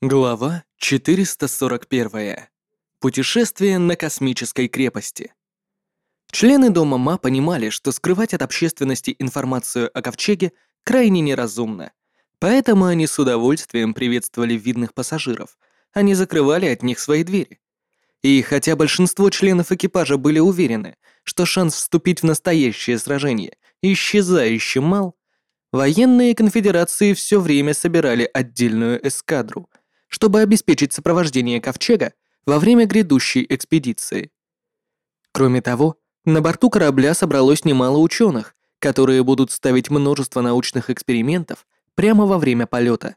Глава 441. Путешествие на космической крепости. Члены Дома Ма понимали, что скрывать от общественности информацию о Ковчеге крайне неразумно, поэтому они с удовольствием приветствовали видных пассажиров, не закрывали от них свои двери. И хотя большинство членов экипажа были уверены, что шанс вступить в настоящее сражение исчезающе мал, военные конфедерации все время собирали отдельную эскадру — чтобы обеспечить сопровождение Ковчега во время грядущей экспедиции. Кроме того, на борту корабля собралось немало ученых, которые будут ставить множество научных экспериментов прямо во время полета.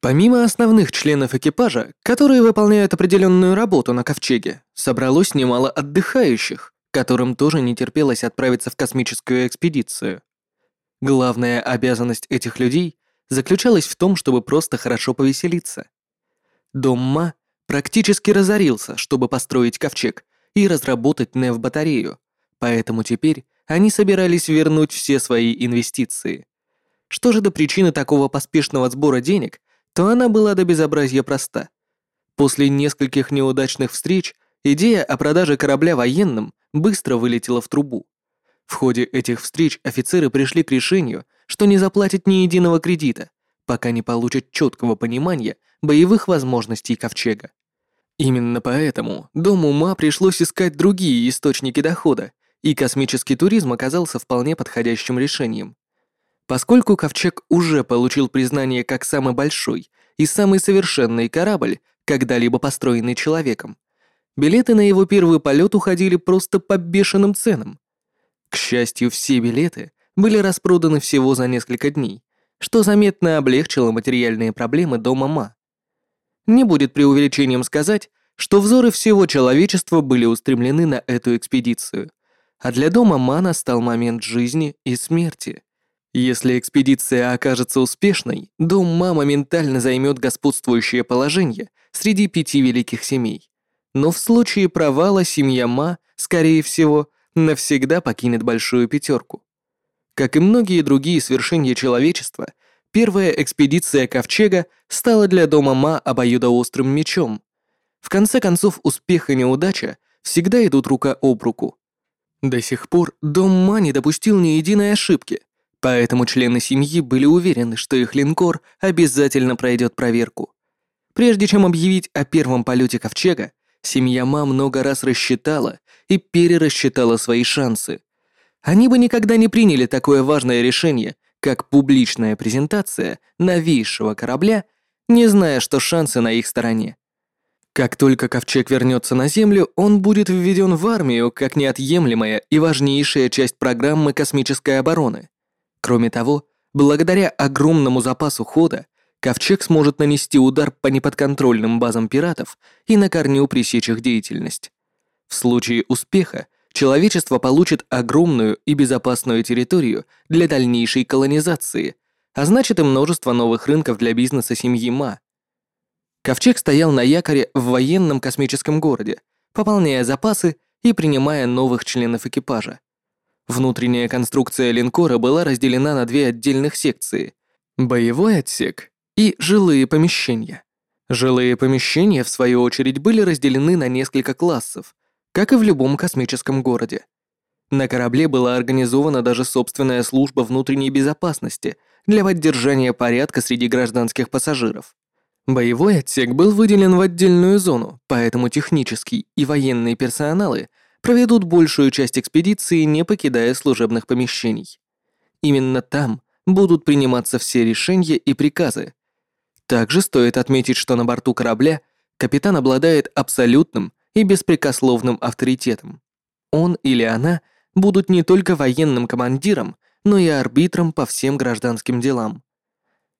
Помимо основных членов экипажа, которые выполняют определенную работу на Ковчеге, собралось немало отдыхающих, которым тоже не терпелось отправиться в космическую экспедицию. Главная обязанность этих людей заключалась в том, чтобы просто хорошо повеселиться. Дом Ма практически разорился, чтобы построить ковчег и разработать НЕВ-батарею, поэтому теперь они собирались вернуть все свои инвестиции. Что же до причины такого поспешного сбора денег, то она была до безобразия проста. После нескольких неудачных встреч идея о продаже корабля военным быстро вылетела в трубу. В ходе этих встреч офицеры пришли к решению, что не заплатят ни единого кредита, пока не получат четкого понимания боевых возможностей Ковчега. Именно поэтому Дому Ма пришлось искать другие источники дохода, и космический туризм оказался вполне подходящим решением. Поскольку Ковчег уже получил признание как самый большой и самый совершенный корабль, когда-либо построенный человеком, билеты на его первый полет уходили просто по бешеным ценам. К счастью, все билеты были распроданы всего за несколько дней, что заметно облегчило материальные проблемы дома Ма. Не будет преувеличением сказать, что взоры всего человечества были устремлены на эту экспедицию, а для дома Ма настал момент жизни и смерти. Если экспедиция окажется успешной, дом Ма моментально займет господствующее положение среди пяти великих семей. Но в случае провала семья Ма, скорее всего, навсегда покинет большую пятерку. Как и многие другие свершения человечества, Первая экспедиция Ковчега стала для дома Ма обоюдоострым мечом. В конце концов, успех и неудача всегда идут рука об руку. До сих пор дом Ма не допустил ни единой ошибки, поэтому члены семьи были уверены, что их линкор обязательно пройдет проверку. Прежде чем объявить о первом полете Ковчега, семья Ма много раз рассчитала и перерасчитала свои шансы. Они бы никогда не приняли такое важное решение, как публичная презентация новейшего корабля, не зная, что шансы на их стороне. Как только ковчег вернется на Землю, он будет введен в армию как неотъемлемая и важнейшая часть программы космической обороны. Кроме того, благодаря огромному запасу хода, ковчег сможет нанести удар по неподконтрольным базам пиратов и на корню пресечь их деятельность. В случае успеха человечество получит огромную и безопасную территорию для дальнейшей колонизации, а значит и множество новых рынков для бизнеса семьи Ма. Ковчег стоял на якоре в военном космическом городе, пополняя запасы и принимая новых членов экипажа. Внутренняя конструкция линкора была разделена на две отдельных секции – боевой отсек и жилые помещения. Жилые помещения, в свою очередь, были разделены на несколько классов – как и в любом космическом городе. На корабле была организована даже собственная служба внутренней безопасности для поддержания порядка среди гражданских пассажиров. Боевой отсек был выделен в отдельную зону, поэтому технический и военные персоналы проведут большую часть экспедиции, не покидая служебных помещений. Именно там будут приниматься все решения и приказы. Также стоит отметить, что на борту корабля капитан обладает абсолютным и беспрекословным авторитетом. Он или она будут не только военным командиром, но и арбитром по всем гражданским делам.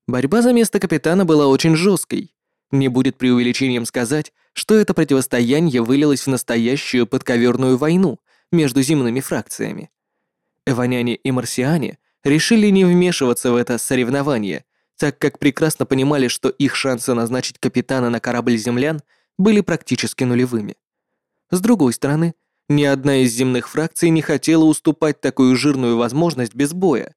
Борьба за место капитана была очень жесткой. Не будет преувеличением сказать, что это противостояние вылилось в настоящую подковерную войну между земными фракциями. Эваняне и марсиане решили не вмешиваться в это соревнование, так как прекрасно понимали, что их шансы назначить капитана на корабль землян были практически нулевыми. С другой стороны, ни одна из земных фракций не хотела уступать такую жирную возможность без боя,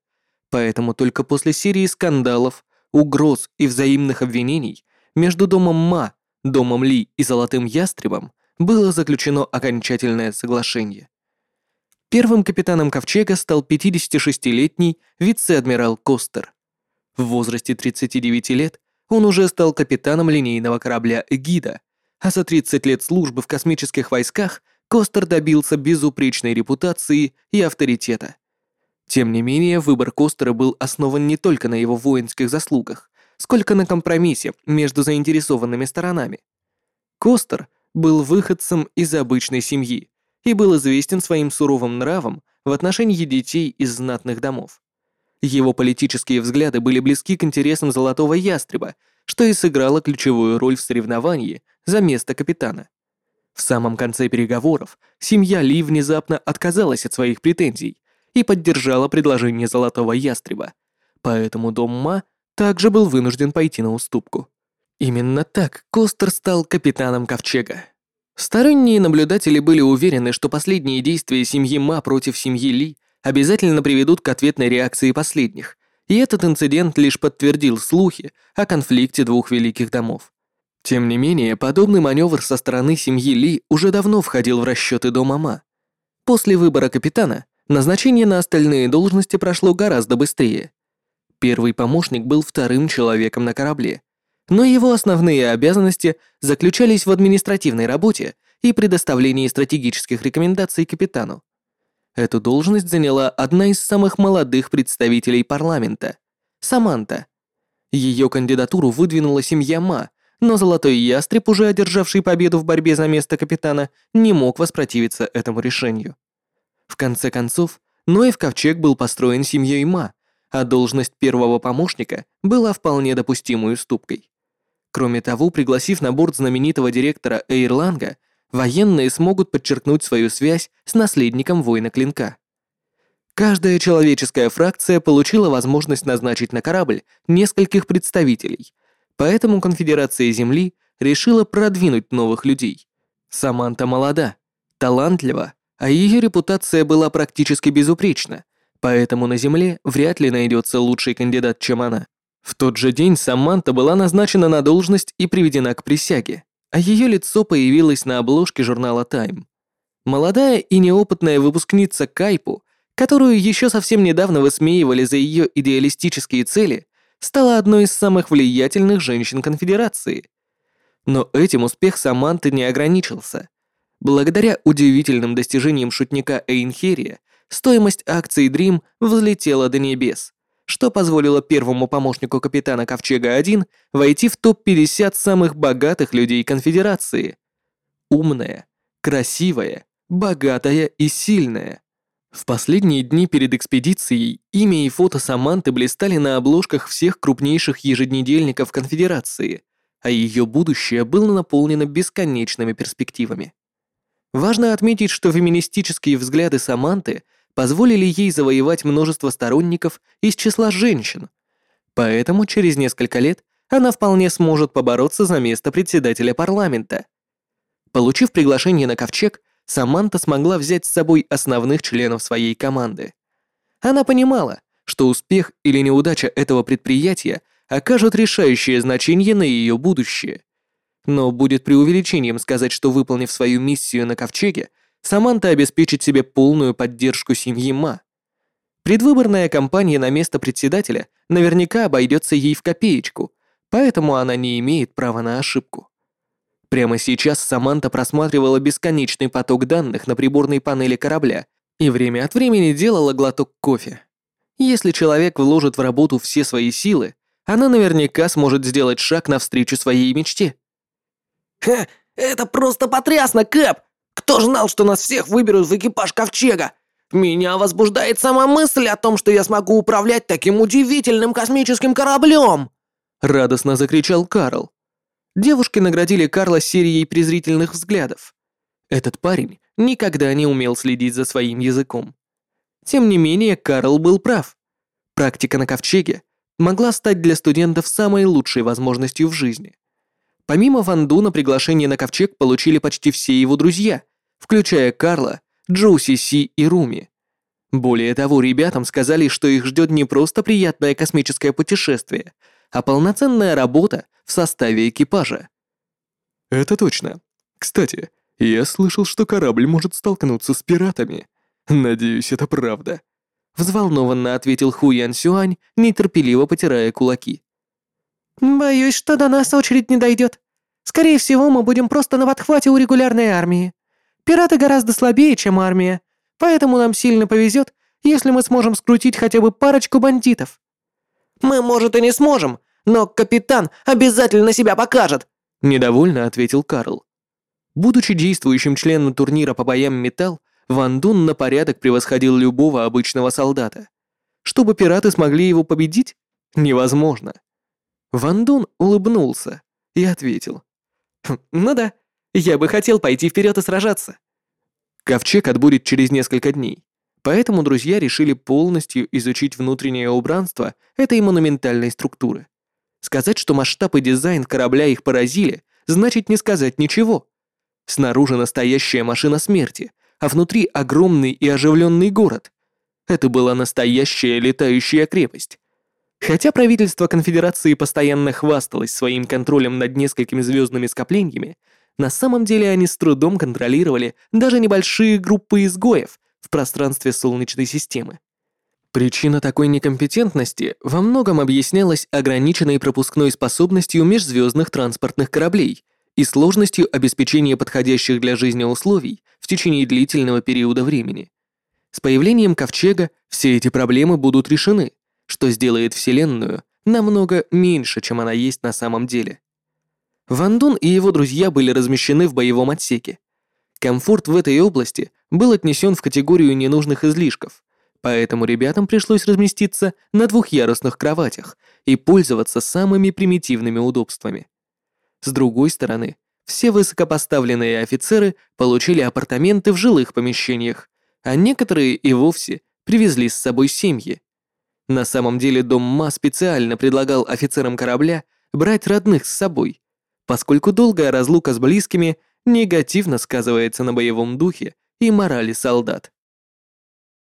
поэтому только после серии скандалов, угроз и взаимных обвинений между домом Ма, домом Ли и Золотым Ястребом было заключено окончательное соглашение. Первым капитаном Ковчега стал 56-летний вице-адмирал Костер. В возрасте 39 лет он уже стал капитаном линейного корабля «Эгида», а за 30 лет службы в космических войсках Костер добился безупречной репутации и авторитета. Тем не менее, выбор Костера был основан не только на его воинских заслугах, сколько на компромиссе между заинтересованными сторонами. Костер был выходцем из обычной семьи и был известен своим суровым нравом в отношении детей из знатных домов. Его политические взгляды были близки к интересам Золотого Ястреба, что и сыграло ключевую роль в соревновании за место капитана. В самом конце переговоров семья Ли внезапно отказалась от своих претензий и поддержала предложение Золотого Ястреба, поэтому дом Ма также был вынужден пойти на уступку. Именно так Костер стал капитаном Ковчега. Сторонние наблюдатели были уверены, что последние действия семьи Ма против семьи Ли обязательно приведут к ответной реакции последних, и этот инцидент лишь подтвердил слухи о конфликте двух великих домов. Тем не менее, подобный маневр со стороны семьи Ли уже давно входил в расчеты дома Ма. После выбора капитана назначение на остальные должности прошло гораздо быстрее. Первый помощник был вторым человеком на корабле, но его основные обязанности заключались в административной работе и предоставлении стратегических рекомендаций капитану. Эту должность заняла одна из самых молодых представителей парламента – Саманта. Ее кандидатуру выдвинула семья Ма, но Золотой Ястреб, уже одержавший победу в борьбе за место капитана, не мог воспротивиться этому решению. В конце концов, Ноев ковчег был построен семьей Ма, а должность первого помощника была вполне допустимой уступкой. Кроме того, пригласив на борт знаменитого директора Эйрланга, военные смогут подчеркнуть свою связь с наследником воина клинка. Каждая человеческая фракция получила возможность назначить на корабль нескольких представителей, поэтому Конфедерация Земли решила продвинуть новых людей. Саманта молода, талантлива, а ее репутация была практически безупречна, поэтому на Земле вряд ли найдется лучший кандидат, чем она. В тот же день Саманта была назначена на должность и приведена к присяге а ее лицо появилось на обложке журнала Time. Молодая и неопытная выпускница Кайпу, которую еще совсем недавно высмеивали за ее идеалистические цели, стала одной из самых влиятельных женщин Конфедерации. Но этим успех Саманты не ограничился. Благодаря удивительным достижениям шутника Эйнхерия, стоимость акций Dream взлетела до небес что позволило первому помощнику капитана Ковчега-1 войти в топ-50 самых богатых людей Конфедерации. Умная, красивая, богатая и сильная. В последние дни перед экспедицией имя и фото Саманты блистали на обложках всех крупнейших еженедельников Конфедерации, а ее будущее было наполнено бесконечными перспективами. Важно отметить, что феминистические взгляды Саманты – позволили ей завоевать множество сторонников из числа женщин. Поэтому через несколько лет она вполне сможет побороться за место председателя парламента. Получив приглашение на ковчег, Саманта смогла взять с собой основных членов своей команды. Она понимала, что успех или неудача этого предприятия окажут решающее значение на ее будущее. Но будет преувеличением сказать, что выполнив свою миссию на ковчеге, Саманта обеспечит себе полную поддержку семьи Ма. Предвыборная кампания на место председателя наверняка обойдется ей в копеечку, поэтому она не имеет права на ошибку. Прямо сейчас Саманта просматривала бесконечный поток данных на приборной панели корабля и время от времени делала глоток кофе. Если человек вложит в работу все свои силы, она наверняка сможет сделать шаг навстречу своей мечте. «Ха, это просто потрясно, Кэп! Кто знал, что нас всех выберут в экипаж Ковчега? Меня возбуждает сама мысль о том, что я смогу управлять таким удивительным космическим кораблем!» Радостно закричал Карл. Девушки наградили Карла серией презрительных взглядов. Этот парень никогда не умел следить за своим языком. Тем не менее, Карл был прав. Практика на ковчеге могла стать для студентов самой лучшей возможностью в жизни. Помимо Ванду на приглашение на ковчег получили почти все его друзья, включая Карла, Джоуси Си и Руми. Более того, ребятам сказали, что их ждет не просто приятное космическое путешествие, а полноценная работа в составе экипажа. Это точно. Кстати, я слышал, что корабль может столкнуться с пиратами. Надеюсь, это правда. Взволнованно ответил Ху Ян Сюань, нетерпеливо потирая кулаки. «Боюсь, что до нас очередь не дойдет. Скорее всего, мы будем просто на подхвате у регулярной армии. Пираты гораздо слабее, чем армия, поэтому нам сильно повезет, если мы сможем скрутить хотя бы парочку бандитов». «Мы, может, и не сможем, но капитан обязательно себя покажет», — недовольно ответил Карл. Будучи действующим членом турнира по боям металл, Ван Дун на порядок превосходил любого обычного солдата. Чтобы пираты смогли его победить? Невозможно. Ван Дун улыбнулся и ответил. «Хм, «Ну да, я бы хотел пойти вперед и сражаться». Ковчег отбудет через несколько дней, поэтому друзья решили полностью изучить внутреннее убранство этой монументальной структуры. Сказать, что масштаб и дизайн корабля их поразили, значит не сказать ничего. Снаружи настоящая машина смерти, а внутри огромный и оживленный город. Это была настоящая летающая крепость. Хотя правительство конфедерации постоянно хвасталось своим контролем над несколькими звездными скоплениями, на самом деле они с трудом контролировали даже небольшие группы изгоев в пространстве Солнечной системы. Причина такой некомпетентности во многом объяснялась ограниченной пропускной способностью межзвездных транспортных кораблей и сложностью обеспечения подходящих для жизни условий в течение длительного периода времени. С появлением Ковчега все эти проблемы будут решены, что сделает Вселенную намного меньше, чем она есть на самом деле. Ван Дун и его друзья были размещены в боевом отсеке. Комфорт в этой области был отнесен в категорию ненужных излишков, поэтому ребятам пришлось разместиться на двухъярусных кроватях и пользоваться самыми примитивными удобствами. С другой стороны, все высокопоставленные офицеры получили апартаменты в жилых помещениях, а некоторые и вовсе привезли с собой семьи. На самом деле дом Ма специально предлагал офицерам корабля брать родных с собой, поскольку долгая разлука с близкими негативно сказывается на боевом духе и морали солдат.